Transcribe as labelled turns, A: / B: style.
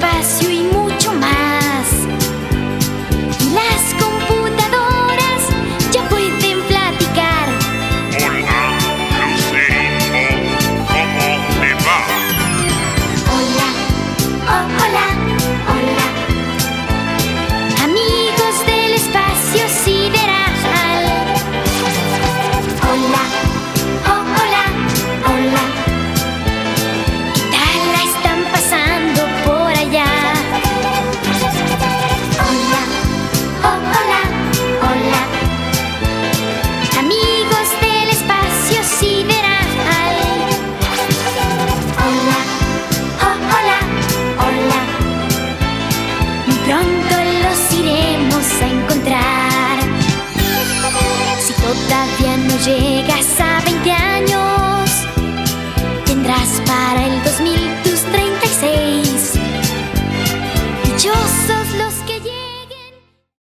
A: passion pronto los iremos a encontrar. Si todavía no llegas a 20 años,